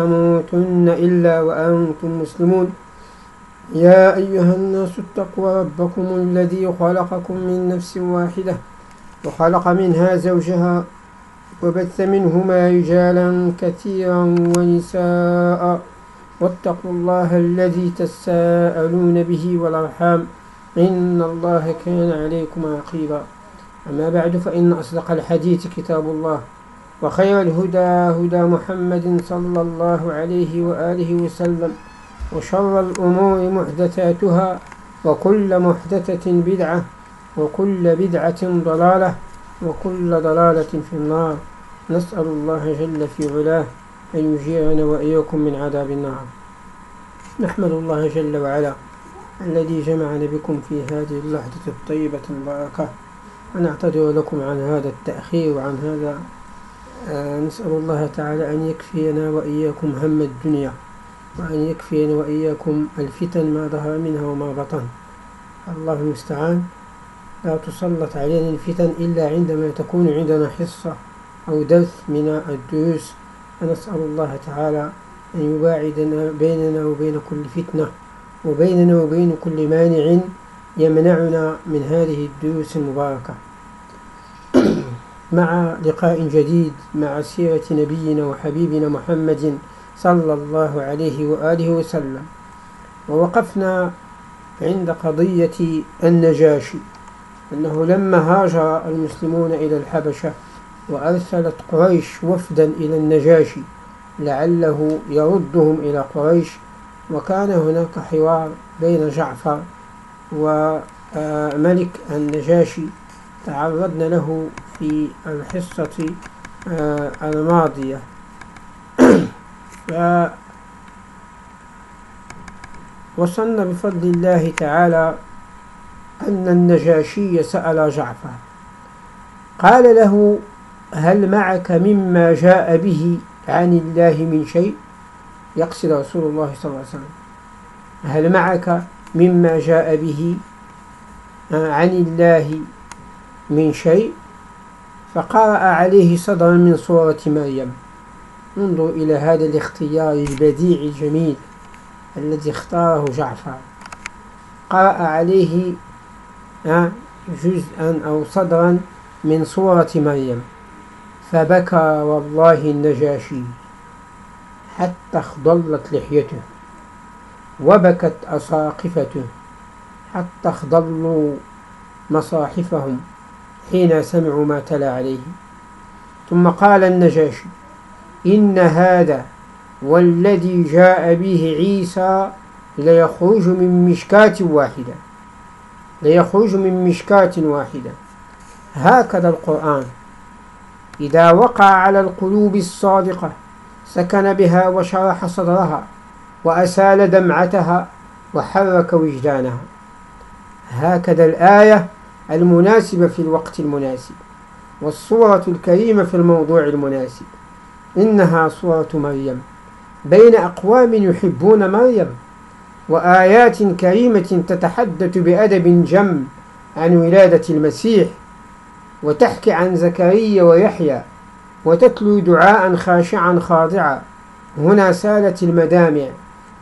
تموتن إلا وأنتم مسلمون. يا أيها الناس اتقوا ربكم الذي خلقكم من نفس واحدة وخلق منها زوجها وبث منهما رجالا كثيرا ونساء واتقوا الله الذي تساءلون به والأرحام. إن الله كان عليكم عقيبا أما بعد فإن أصدق الحديث كتاب الله. وخير الهدى هدى محمد صلى الله عليه وآله وسلم وشر الأمور محدثاتها وكل محدثة بدعة وكل بدعة ضلالة وكل ضلالة في النار. نسأل الله جل في علاه أن يجيرنا وإياكم من عذاب النار. نحمد الله جل وعلا الذي جمعنا بكم في هذه اللحظة الطيبة المباركة ونعتذر لكم عن هذا التأخير وعن هذا نسأل الله تعالى أن يكفينا وإياكم هم الدنيا وأن يكفينا وإياكم الفتن ما ظهر منها وما بطن. الله المستعان. لا تسلط علينا الفتن إلا عندما تكون عندنا حصة أو درس من الدروس. فنسأل الله تعالى أن يباعدنا بيننا وبين كل فتنة وبيننا وبين كل مانع يمنعنا من هذه الدروس المباركة. مع لقاء جديد مع سيرة نبينا وحبيبنا محمد صلى الله عليه وآله وسلم. ووقفنا عند قضية النجاشي أنه لما هاجر المسلمون إلى الحبشة وأرسلت قريش وفدا إلى النجاشي لعله يردهم إلى قريش وكان هناك حوار بين جعفر وملك النجاشي تعرضنا له في الحصة آه، الماضية. وصلنا بفضل الله تعالى أن النجاشي سأل جعفر قال له هل معك مما جاء به عن الله من شيء؟ يقصد رسول الله صلى الله عليه وسلم. هل معك مما جاء به آه، عن الله من شيء فقرأ عليه صدرا من سورة مريم. انظر إلى هذا الاختيار البديع الجميل الذي اختاره جعفر. قرأ عليه جزءا أو صدرا من سورة مريم. فبكى والله النجاشي حتى اخضلت لحيته وبكت أساقفته حتى اخضلوا مصاحفهم. حين سمعوا ما تلا عليه. ثم قال النجاشي إن هذا والذي جاء به عيسى ليخرج من مشكاة واحدة ليخرج من مشكاة واحدة. هكذا القرآن إذا وقع على القلوب الصادقة سكن بها وشرح صدرها وأسال دمعتها وحرك وجدانها. هكذا الآية المناسبة في الوقت المناسب والصورة الكريمة في الموضوع المناسب. إنها صورة مريم. بين أقوام يحبون مريم وآيات كريمة تتحدث بأدب جم عن ولادة المسيح وتحكي عن زكريا ويحيى وتتلو دعاء خاشعا خاضعا. هنا سالت المدامع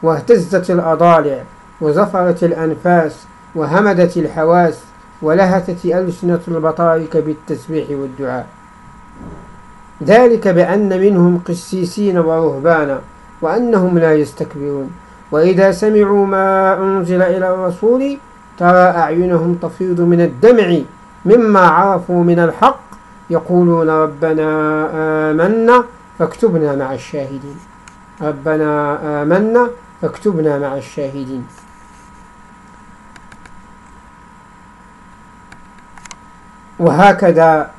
واهتزت الأضالع وزفرت الأنفاس وهمدت الحواس. ولهثت ألسنة البطارك بالتسبيح والدعاء. ذلك بأن منهم قسيسين ورهبانا وأنهم لا يستكبرون. وإذا سمعوا ما أنزل إلى الرسول ترى أعينهم تفيض من الدمع مما عرفوا من الحق يقولون ربنا آمنا فاكتبنا مع الشاهدين. ربنا آمنا فاكتبنا مع الشاهدين. وهكذا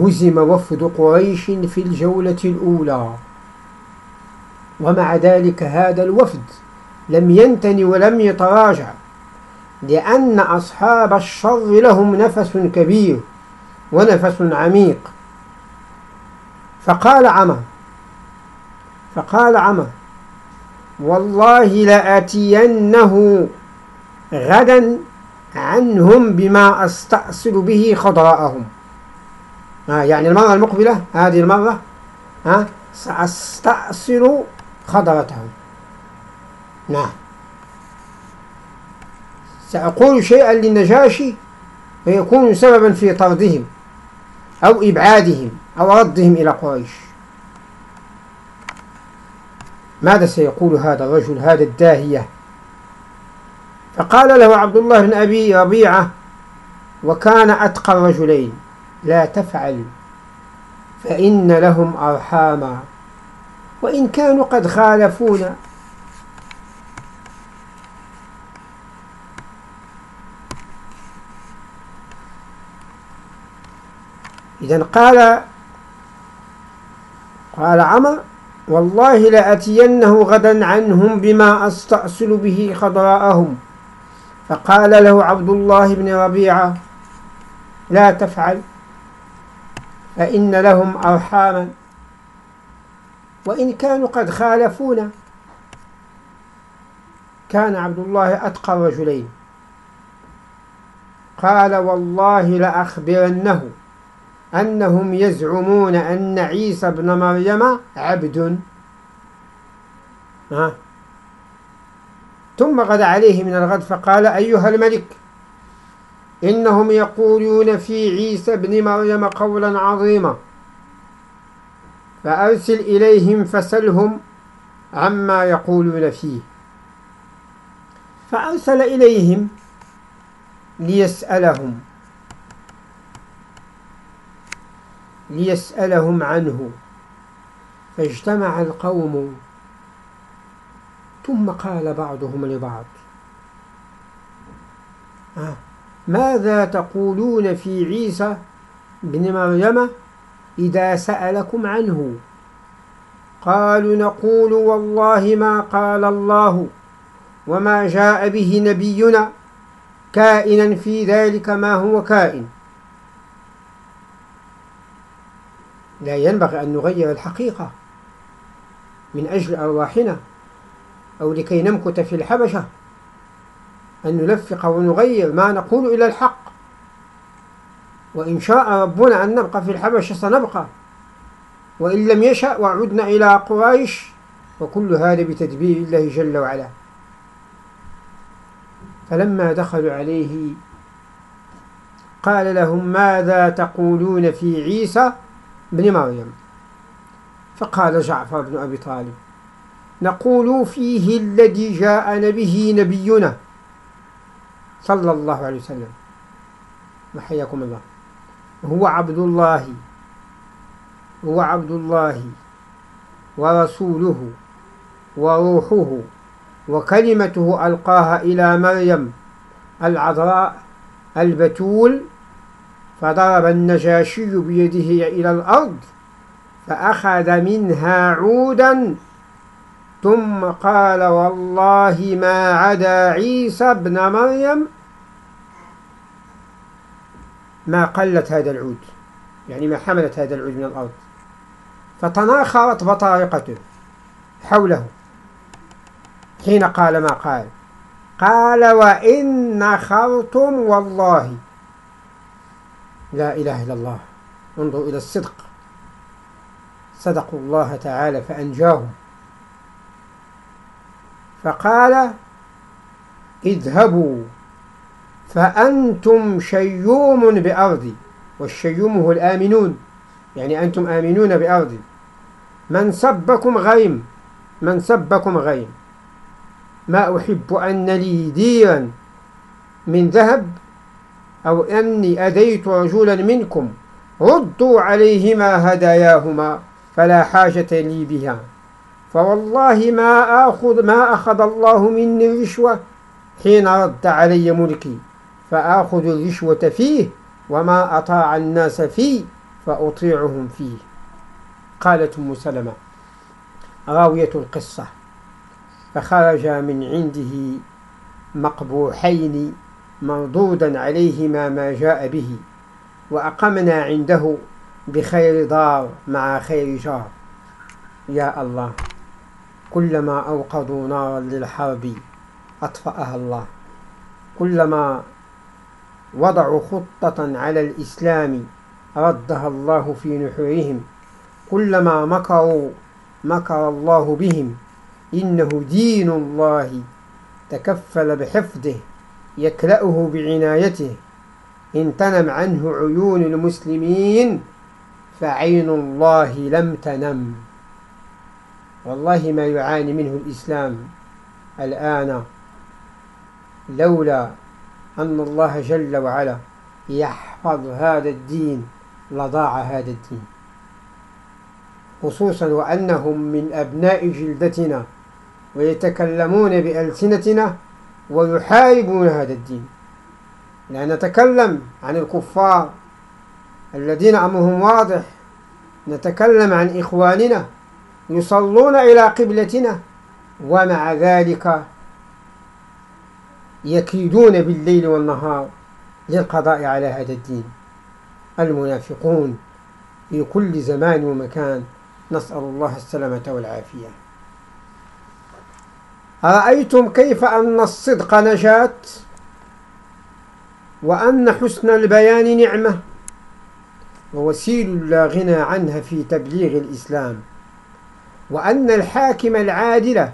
هزم وفد قريش في الجولة الأولى. ومع ذلك هذا الوفد لم ينتني ولم يتراجع لأن أصحاب الشر لهم نفس كبير ونفس عميق. فقال عمر فقال عمر والله لآتينه غدا عنهم بما أستأصل به خضراءهم. آه يعني المرة المقبلة هذه المرة آه سأستأصل خضرتهم. نعم. سأقول شيئا للنجاشي فيكون سببا في طردهم أو إبعادهم أو ردهم إلى قريش. ماذا سيقول هذا الرجل هذا الداهية؟ فقال له عبد الله بن أبي ربيعة وكان أتقى الرجلين لا تفعل فإن لهم أرحاما وإن كانوا قد خالفونا. إذا قال قال عمر والله لأتينه غدا عنهم بما أستأصل به خضراءهم. فقال له عبد الله بن ربيعة لا تفعل فإن لهم أرحاما وإن كانوا قد خالفونا كان عبد الله أتقى الرجلين. قال والله لأخبرنه أنهم يزعمون أن عيسى ابن مريم عبد. ها؟ ثم غدا عليه من الغد فقال أيها الملك إنهم يقولون في عيسى ابن مريم قولا عظيما. فأرسل إليهم فسلهم عما يقولون فيه. فأرسل إليهم ليسألهم ليسألهم عنه. فاجتمع القوم ثم قال بعضهم لبعض. آه. ماذا تقولون في عيسى بن مريم إذا سألكم عنه؟ قالوا نقول والله ما قال الله وما جاء به نبينا كائنا في ذلك ما هو كائن. لا ينبغي أن نغير الحقيقة من أجل أرواحنا. أو لكي نمكث في الحبشة أن نلفق ونغير ما نقول إلى الحق. وإن شاء ربنا أن نبقى في الحبشة سنبقى. وإن لم يشأ وعدنا إلى قريش. وكل هذا بتدبير الله جل وعلا. فلما دخلوا عليه قال لهم ماذا تقولون في عيسى بن مريم؟ فقال جعفر بن أبي طالب نقول فيه الذي جاءنا به نبينا صلى الله عليه وسلم. وحياكم الله. هو عبد الله. هو عبد الله. ورسوله. وروحه. وكلمته ألقاها إلى مريم العذراء البتول. فضرب النجاشي بيده إلى الأرض. فأخذ منها عودا. ثم قال والله ما عدا عيسى ابن مريم ما قلت هذا العود يعني ما حملت هذا العود من الأرض. فتناخرت بطارقته حوله حين قال ما قال. قال وإن نخرتم والله لا إله إلا الله انظر إلى الصدق. صدقوا الله تعالى فأنجاهم. فقال اذهبوا فأنتم شيوم بأرضي والشيوم هو الآمنون. يعني أنتم آمنون بأرضي. من سبكم غيم من سبكم غيم. ما أحب أن لي ديرا من ذهب أو أني أديت رجلا منكم. ردوا عليهما هداياهما فلا حاجة لي بها. فوالله ما آخذ ما أخذ الله مني الرشوة حين رد علي ملكي. فآخذ الرشوة فيه وما أطاع الناس فيه فأطيعهم فيه. قالت أم سلمة راوية القصة فخرج من عنده مقبوحين مردودا عليهما ما جاء به وأقمنا عنده بخير دار مع خير جار. يا الله. كلما أوقدوا نارا للحرب أطفأها الله. كلما وضعوا خطة على الإسلام ردها الله في نحورهم. كلما مكروا مكر الله بهم. إنه دين الله. تكفل بحفظه يكلأه بعنايته. إن تنم عنه عيون المسلمين فعين الله لم تنم. والله ما يعاني منه الإسلام الآن لولا أن الله جل وعلا يحفظ هذا الدين لضاع هذا الدين. خصوصا وأنهم من أبناء جلدتنا ويتكلمون بألسنتنا ويحاربون هذا الدين. لا نتكلم عن الكفار الذين أمرهم واضح نتكلم عن إخواننا يصلون إلى قبلتنا ومع ذلك يكيدون بالليل والنهار للقضاء على هذا الدين. المنافقون في كل زمان ومكان نسأل الله السلامة والعافية. أرأيتم كيف أن الصدق نجاة؟ وأن حسن البيان نعمة؟ ووسيل لا غنى عنها في تبليغ الإسلام. وأن الحاكم العادل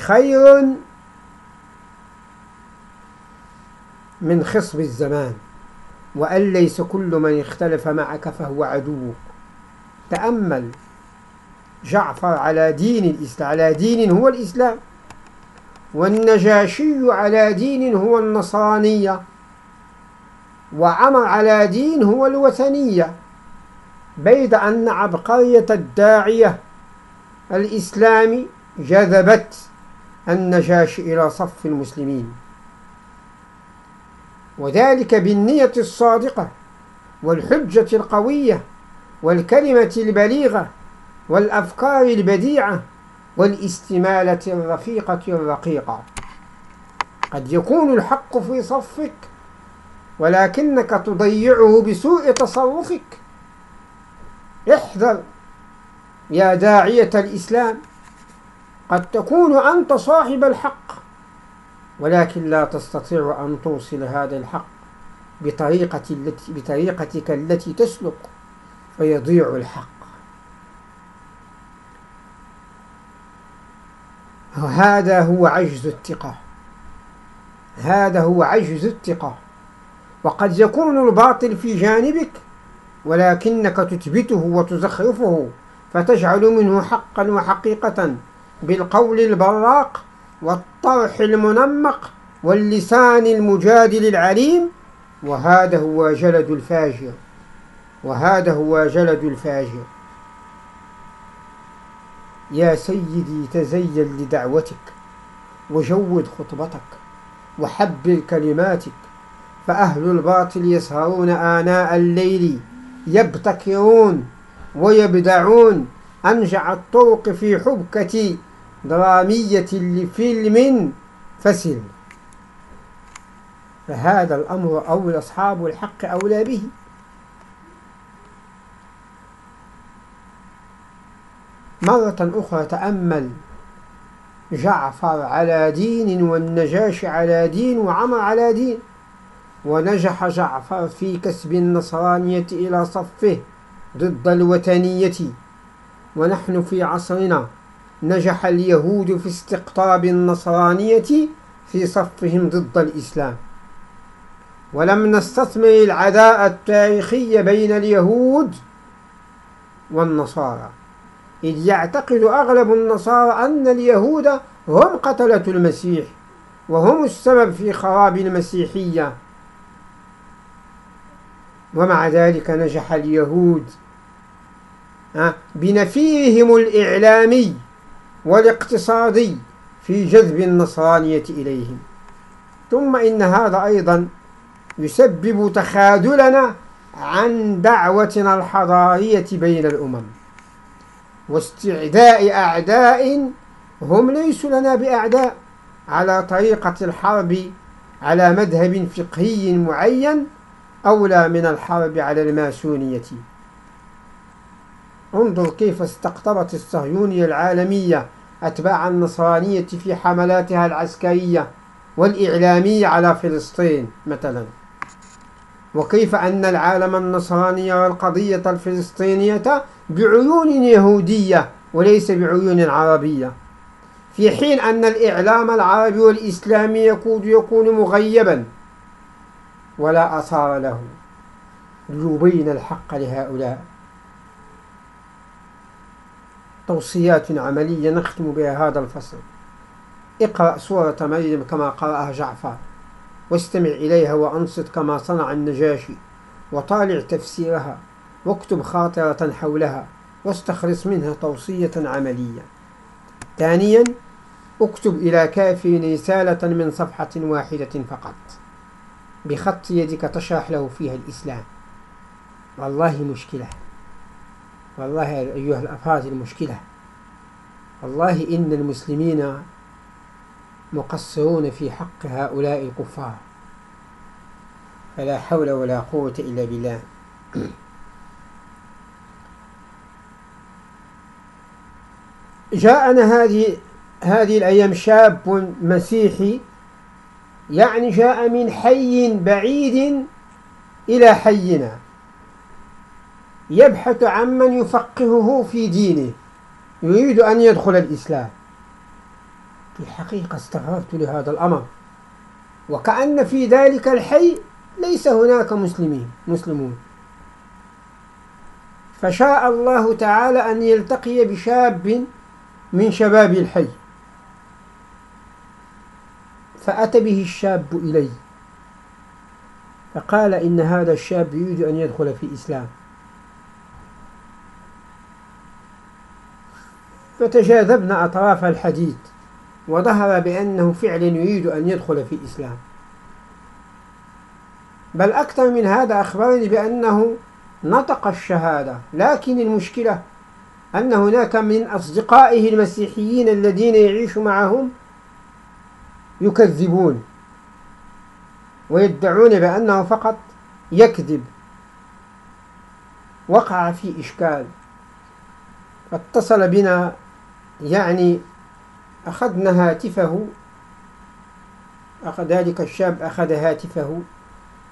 خير من خصب الزمان وأن ليس كل من اختلف معك فهو عدوك تأمل جعفر على دين الإسلام على دين هو الإسلام والنجاشي على دين هو النصرانية وعمر على دين هو الوثنية. بيد أن عبقرية الداعية الإسلامي جذبت النجاشي إلى صف المسلمين. وذلك بالنية الصادقة والحجة القوية والكلمة البليغة والأفكار البديعة والاستمالة الرفيقة الرقيقة. قد يكون الحق في صفك ولكنك تضيعه بسوء تصرفك. احذر يا داعية الإسلام قد تكون أنت صاحب الحق ولكن لا تستطيع أن توصل هذا الحق بطريقة التي بطريقتك التي تسلك فيضيع الحق. وهذا هو عجز الثقة. هذا هو عجز الثقة. وقد يكون الباطل في جانبك ولكنك تثبته وتزخرفه. فتجعل منه حقا وحقيقة بالقول البراق والطرح المنمق واللسان المجادل العليم. وهذا هو جلد الفاجر. وهذا هو جلد الفاجر. يا سيدي تزين لدعوتك وجود خطبتك وحبل كلماتك فأهل الباطل يسهرون آناء الليل يبتكرون ويبدعون أنجع الطرق في حبكة درامية لفيلم فسل. فهذا الأمر أولى أصحاب الحق أولى به. مرة أخرى تأمل جعفر على دين والنجاش على دين وعمر على دين. ونجح جعفر في كسب النصرانية إلى صفه. ضد الوثنية. ونحن في عصرنا نجح اليهود في استقطاب النصرانية في صفهم ضد الإسلام. ولم نستثمر العداء التاريخي بين اليهود والنصارى إذ يعتقد أغلب النصارى أن اليهود هم قتلة المسيح وهم السبب في خراب المسيحية. ومع ذلك نجح اليهود بنفيرهم الإعلامي والاقتصادي في جذب النصرانية إليهم. ثم إن هذا أيضا يسبب تخاذلنا عن دعوتنا الحضارية بين الأمم. واستعداء أعداء هم ليسوا لنا بأعداء على طريقة الحرب على مذهب فقهي معين أولى من الحرب على الماسونية. انظر كيف استقطبت الصهيونية العالمية أتباع النصرانية في حملاتها العسكرية والإعلامية على فلسطين مثلا. وكيف أن العالم النصراني والقضية الفلسطينية بعيون يهودية وليس بعيون عربية. في حين أن الإعلام العربي والإسلامي يكون يكون مغيبا ولا أثار له. ليبين الحق لهؤلاء. توصيات عملية نختم بها هذا الفصل. اقرأ سورة مريم كما قرأها جعفر واستمع إليها وأنصت كما صنع النجاشي وطالع تفسيرها واكتب خاطرة حولها واستخلص منها توصية عملية. ثانيا اكتب إلى كافي رسالة من صفحة واحدة فقط. بخط يدك تشرح له فيها الإسلام. والله مشكلة. والله أيها الأفراد المشكلة. والله إن المسلمين مقصرون في حق هؤلاء الكفار. فلا حول ولا قوة إلا بالله. جاءنا هذه هذه الأيام شاب مسيحي يعني جاء من حي بعيد إلى حينا. يبحث عمن يفقهه في دينه. يريد أن يدخل الإسلام. في الحقيقة استغربت لهذا الأمر. وكأن في ذلك الحي ليس هناك مسلمين مسلمون. فشاء الله تعالى أن يلتقي بشاب من شباب الحي. فأتى به الشاب إلي فقال إن هذا الشاب يريد أن يدخل في الإسلام. فتجاذبنا أطراف الحديث وظهر بأنه فعلا يريد أن يدخل في الإسلام. بل أكثر من هذا أخبرني بأنه نطق الشهادة لكن المشكلة أن هناك من أصدقائه المسيحيين الذين يعيش معهم يكذبون ويدعون بأنه فقط يكذب. وقع في إشكال. اتصل بنا يعني أخذنا هاتفه. ذلك الشاب أخذ هاتفه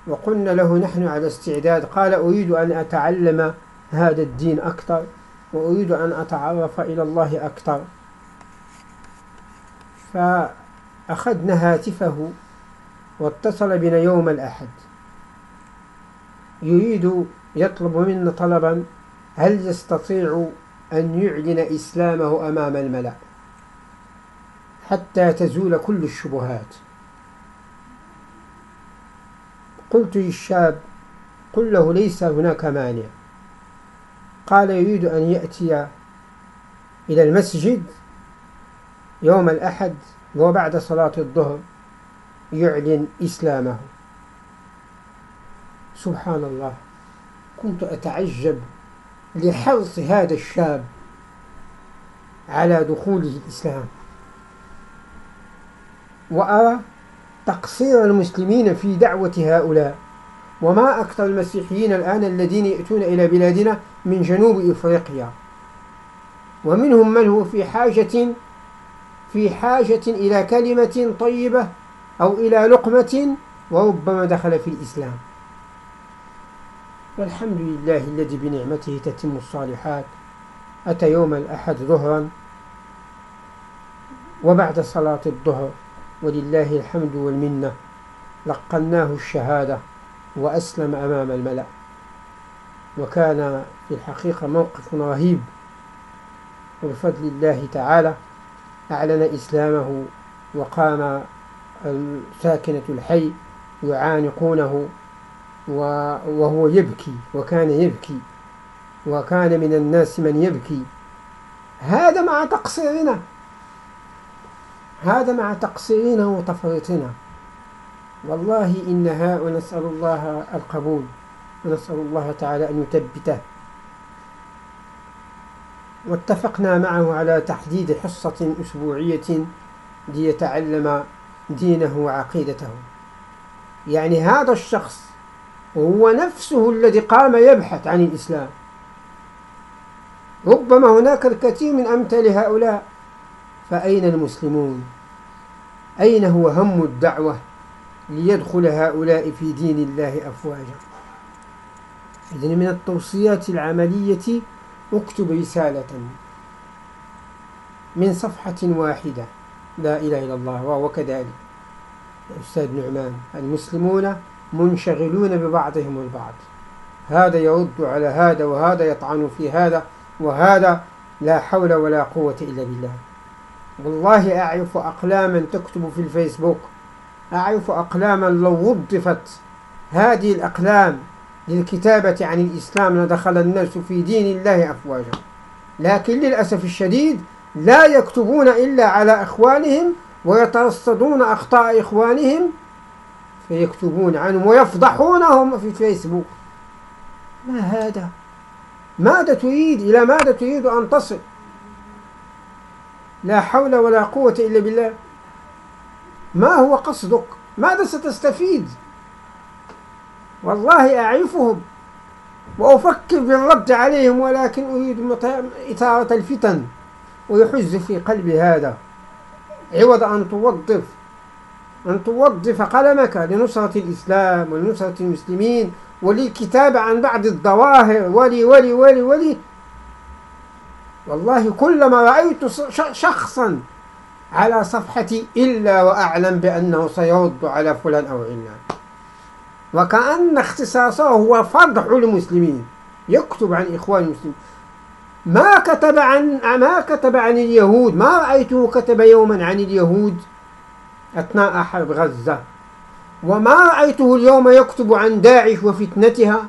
وقلنا له نحن على استعداد. قال أريد أن أتعلم هذا الدين أكثر وأريد أن أتعرف إلى الله أكثر. فأخذنا هاتفه واتصل بنا يوم الأحد. يريد يطلب منا طلبا. هل يستطيع أن يعلن إسلامه أمام الملأ حتى تزول كل الشبهات. قلت للشاب قل له ليس هناك مانع. قال يريد أن يأتي إلى المسجد يوم الأحد وبعد صلاة الظهر يعلن إسلامه. سبحان الله. كنت أتعجب لحرص هذا الشاب على دخوله الإسلام. وأرى تقصير المسلمين في دعوة هؤلاء. وما أكثر المسيحيين الآن الذين يأتون إلى بلادنا من جنوب إفريقيا. ومنهم من هو في حاجة في حاجة إلى كلمة طيبة أو إلى لقمة وربما دخل في الإسلام. والحمد لله الذي بنعمته تتم الصالحات. أتى يوم الأحد ظهرا وبعد صلاة الظهر ولله الحمد والمنة. لقناه الشهادة وأسلم أمام الملأ. وكان في الحقيقة موقف رهيب. وبفضل الله تعالى أعلن إسلامه وقام ساكنة الحي يعانقونه وهو يبكي وكان يبكي وكان من الناس من يبكي. هذا مع تقصيرنا. هذا مع تقصيرنا وتفريطنا. والله إن هؤلاء نسأل الله القبول ونسأل الله تعالى أن يثبته. واتفقنا معه على تحديد حصة أسبوعية ليتعلم دينه وعقيدته. يعني هذا الشخص هو نفسه الذي قام يبحث عن الإسلام. ربما هناك الكثير من أمثال هؤلاء. فأين المسلمون؟ أين هو هم الدعوة ليدخل هؤلاء في دين الله أفواجا؟ إذن من التوصيات العملية أكتب رسالة من صفحة واحدة. لا إله إلا الله وهو كذلك. أستاذ نعمان المسلمون منشغلون ببعضهم البعض. هذا يرد على هذا وهذا يطعن في هذا وهذا لا حول ولا قوة إلا بالله. والله أعرف أقلاما تكتب في الفيسبوك. أعرف أقلاما لو وظفت. هذه الأقلام للكتابة عن الإسلام لدخل الناس في دين الله أفواجا. لكن للأسف الشديد لا يكتبون إلا على إخوانهم ويترصدون أخطاء إخوانهم فيكتبون عنهم ويفضحونهم في فيسبوك. ما هذا؟ ماذا تريد؟ إلى ماذا تريد أن تصل؟ لا حول ولا قوة إلا بالله. ما هو قصدك؟ ماذا ستستفيد؟ والله أعرفهم وأفكر بالرد عليهم ولكن أريد إثارة الفتن. ويحز في قلبي هذا. عوض أن توظف. أن توظف قلمك لنصرة الإسلام ولنصرة المسلمين وللكتابة عن بعض الظواهر. ولي ولي ولي ولي. والله كلما رأيت شخصا على صفحتي إلا وأعلم بأنه سيرد على فلان أو علان. وكأن اختصاصه هو فضح المسلمين. يكتب عن إخوان المسلمين. ما كتب عن ما كتب عن اليهود. ما رأيته كتب يوما عن اليهود. أثناء حرب غزة. وما رأيته اليوم يكتب عن داعش وفتنتها؟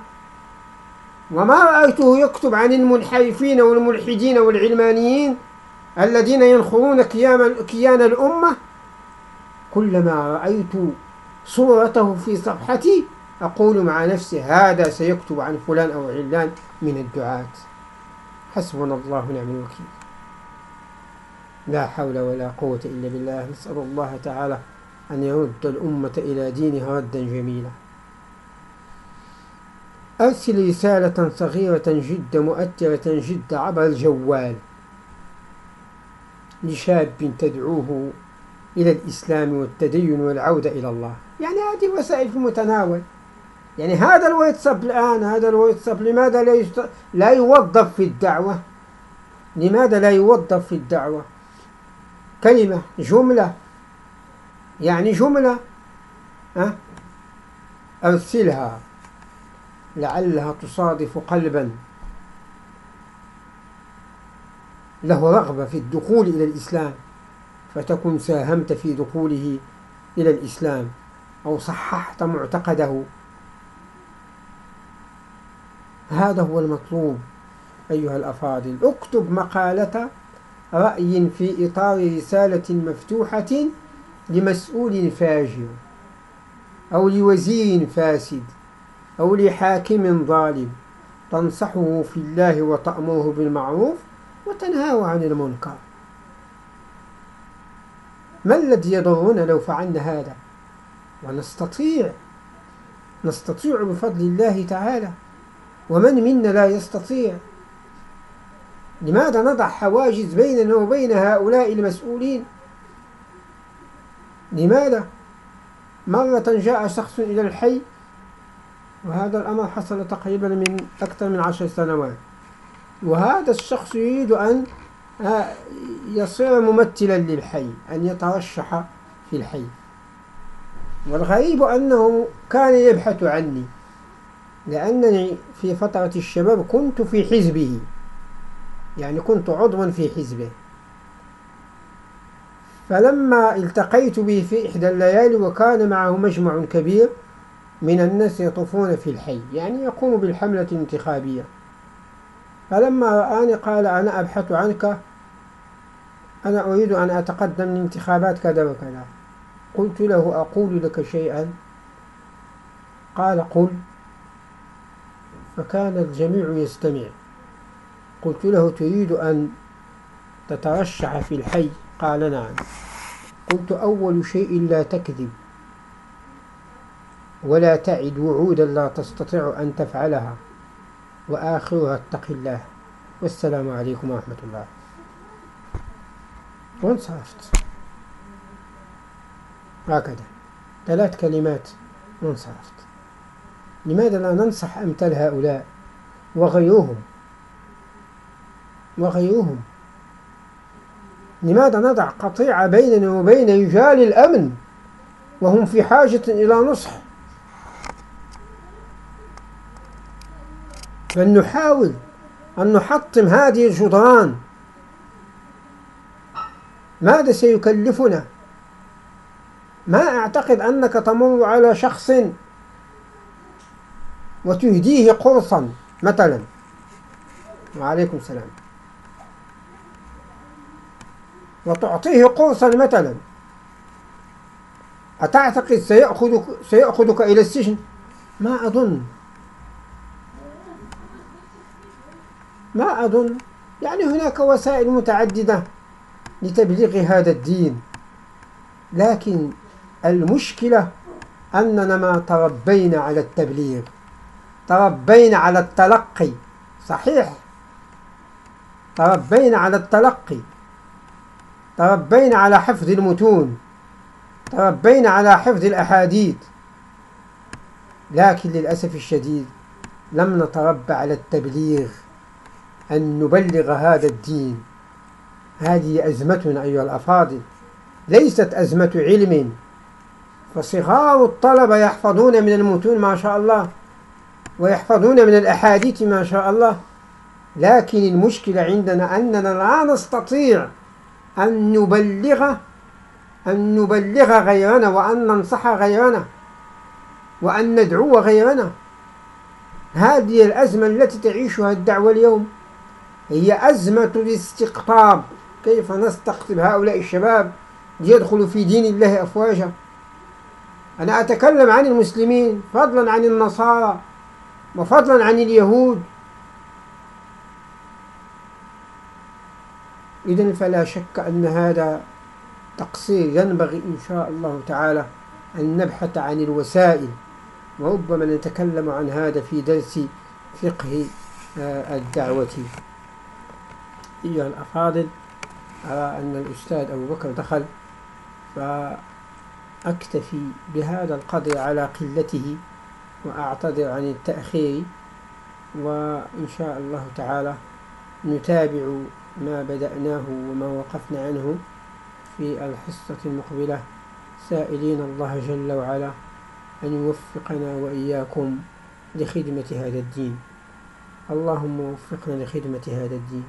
وما رأيته يكتب عن المنحرفين والملحدين والعلمانيين الذين ينخرون كيان الأمة؟ كلما رأيت صورته في صفحتي أقول مع نفسي هذا سيكتب عن فلان أو علان من الدعاة. حسبنا الله ونعم الوكيل. لا حول ولا قوة إلا بالله. نسأل الله تعالى أن يرد الأمة إلى دينها ردا جميلا. أرسل رسالة صغيرة جدا مؤثرة جدا عبر الجوال لشاب تدعوه إلى الإسلام والتدين والعودة إلى الله. يعني هذه وسائل في المتناول يعني هذا الواتساب الآن هذا الواتساب لماذا لا. لا يوظف في الدعوة؟ لماذا لا يوظف في الدعوة؟ كلمة جملة. يعني جملة أه؟ أرسلها. لعلها تصادف قلبا. له رغبة في الدخول إلى الإسلام فتكن ساهمت في دخوله إلى الإسلام أو صححت معتقده. هذا هو المطلوب أيها الأفاضل. اكتب مقالة رأي في إطار رسالة مفتوحة لمسؤول فاجر أو لوزير فاسد أو لحاكم ظالم تنصحه في الله وتأمره بالمعروف وتنهاه عن المنكر. ما الذي يضرنا لو فعلنا هذا؟ ونستطيع نستطيع بفضل الله تعالى. ومن منا لا يستطيع؟ لماذا نضع حواجز بيننا وبين هؤلاء المسؤولين؟ لماذا؟ مرة جاء شخص إلى الحي وهذا الأمر حصل تقريبا من أكثر من عشر سنوات. وهذا الشخص يريد أن يصير ممثلا للحي أن يترشح في الحي. والغريب أنه كان يبحث عني لأنني في فترة الشباب كنت في حزبه. يعني كنت عضوا في حزبه. فلما التقيت به في إحدى الليالي وكان معه مجمع كبير من الناس يطوفون في الحي يعني يقوم بالحملة الانتخابية. فلما رآني قال أنا أبحث عنك أنا أريد أن أتقدم لانتخابات كذا وكذا. قلت له أقول لك شيئا. قال قل. فكان الجميع يستمع. قلت له تريد أن تترشح في الحي؟ قال نعم. قلت أول شيء لا تكذب ولا تعد وعودا لا تستطيع أن تفعلها وآخرها اتق الله. والسلام عليكم ورحمة الله. وانصرفت. هكذا. ثلاث كلمات. وانصرفت. لماذا لا ننصح أمثال هؤلاء وغيرهم؟ وغيرهم. لماذا نضع قطيعة بيننا وبين رجال الأمن وهم في حاجة إلى نصح؟ فلنحاول أن نحطم هذه الجدران. ماذا سيكلفنا؟ ما أعتقد أنك تمر على شخص وتهديه قرصا مثلا. وعليكم السلام. وتعطيه قرصا مثلا. أتعتقد سيأخذك, سيأخذك إلى السجن؟ ما أظن. ما أظن. يعني هناك وسائل متعددة لتبليغ هذا الدين. لكن المشكلة أننا ما تربينا على التبليغ. تربينا على التلقي. صحيح. تربينا على التلقي. تربينا على حفظ المتون تربينا على حفظ الأحاديث. لكن للأسف الشديد لم نتربى على التبليغ أن نبلغ هذا الدين. هذه أزمتنا أيها الأفاضل. ليست أزمة علم. فصغار الطلبة يحفظون من المتون ما شاء الله ويحفظون من الأحاديث ما شاء الله. لكن المشكلة عندنا أننا لا نستطيع أن نبلغ أن نبلغ غيرنا وأن ننصح غيرنا وأن ندعو غيرنا. هذه الأزمة التي تعيشها الدعوة اليوم هي أزمة الاستقطاب. كيف نستقطب هؤلاء الشباب ليدخلوا في دين الله أفواجا؟ أنا أتكلم عن المسلمين فضلا عن النصارى وفضلا عن اليهود. إذا فلا شك أن هذا تقصير ينبغي إن شاء الله تعالى أن نبحث عن الوسائل. وربما نتكلم عن هذا في درس فقه آه، الدعوة. أيها الأفاضل أرى أن الأستاذ أبو بكر دخل فأكتفي بهذا القدر على قلته وأعتذر عن التأخير. وإن شاء الله تعالى نتابع ما بدأناه وما وقفنا عنه في الحصة المقبلة. سائلين الله جل وعلا أن يوفقنا وإياكم لخدمة هذا الدين. اللهم وفقنا لخدمة هذا الدين.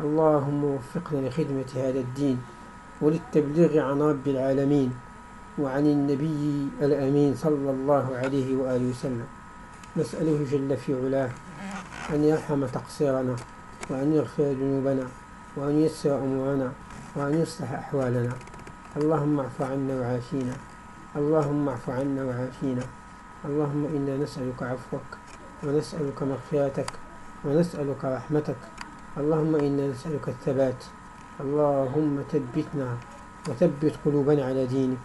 اللهم وفقنا لخدمة هذا الدين. وللتبليغ عن رب العالمين وعن النبي الأمين صلى الله عليه وآله وسلم. نسأله جل في علاه أن يرحم تقصيرنا. وأن يغفر ذنوبنا وأن يسر أمورنا وأن يصلح أحوالنا. اللهم اعف عنا وعافينا. اللهم اعف عنا وعافينا. اللهم إنا نسألك عفوك ونسألك مغفرتك ونسألك رحمتك. اللهم إنا نسألك الثبات. اللهم ثبتنا وثبت قلوبنا على دينك.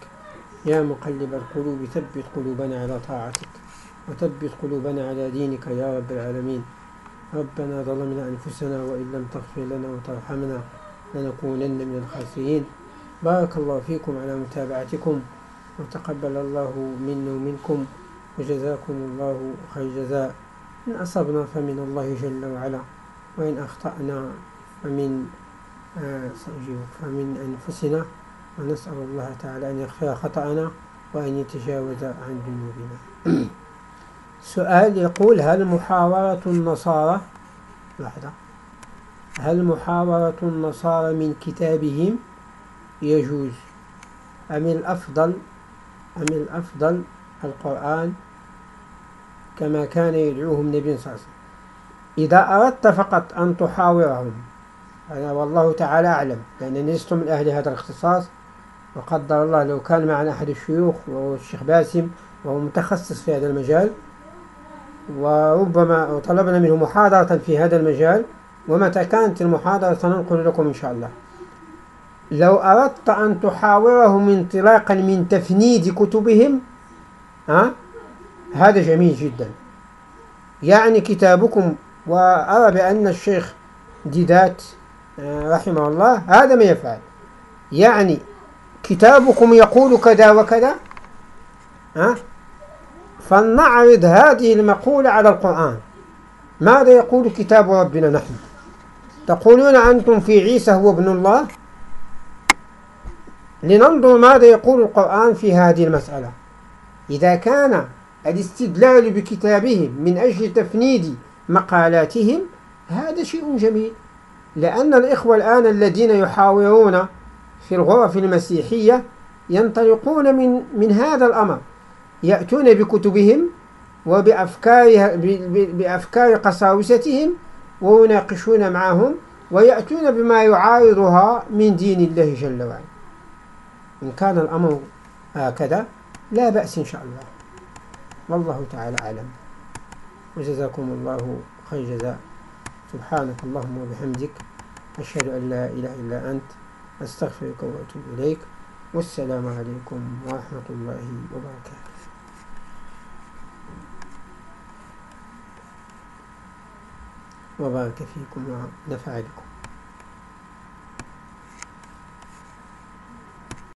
يا مقلب القلوب ثبت قلوبنا على طاعتك وثبت قلوبنا على دينك يا رب العالمين. ربنا ظلمنا أنفسنا وإن لم تغفر لنا وترحمنا لنكونن من الخاسرين. بارك الله فيكم على متابعتكم وتقبل الله منا ومنكم وجزاكم الله خير جزاء. إن أصبنا فمن الله جل وعلا وإن أخطأنا فمن آه فمن أنفسنا ونسأل الله تعالى أن يغفر خطأنا وأن يتجاوز عن ذنوبنا. سؤال يقول هل محاورة النصارى؟ لحظة. هل محاورة النصارى من كتابهم؟ يجوز. أم الأفضل أم الأفضل القرآن كما كان يدعوهم النبي صلى الله عليه وسلم. إذا أردت فقط أن تحاورهم أنا والله تعالى أعلم لأنني لست من أهل هذا الاختصاص وقدر الله لو كان معنا أحد الشيوخ وهو الشيخ باسم وهو متخصص في هذا المجال وربما طلبنا منه محاضرة في هذا المجال ومتى كانت المحاضرة سننقل لكم إن شاء الله. لو أردت أن تحاورهم انطلاقا من تفنيد كتبهم ها هذا جميل جدا. يعني كتابكم وأرى بأن الشيخ ديدات آه، رحمه الله هذا ما يفعل. يعني كتابكم يقول كذا وكذا ها فلنعرض هذه المقولة على القرآن. ماذا يقول كتاب ربنا نحن؟ تقولون أنتم في عيسى هو ابن الله؟ لننظر ماذا يقول القرآن في هذه المسألة. إذا كان الاستدلال بكتابهم من أجل تفنيد مقالاتهم هذا شيء جميل. لأن الإخوة الآن الذين يحاورون في الغرف المسيحية ينطلقون من من هذا الأمر. يأتون بكتبهم وبأفكار بأفكار قساوستهم ويناقشون معهم ويأتون بما يعارضها من دين الله جل وعلا. إن كان الأمر هكذا لا بأس إن شاء الله. والله تعالى أعلم. وجزاكم الله خير جزاء. سبحانك اللهم وبحمدك. أشهد أن لا إله إلا أنت. أستغفرك وأتوب إليك. والسلام عليكم ورحمة الله وبركاته. وبارك فيكم ونفع بكم.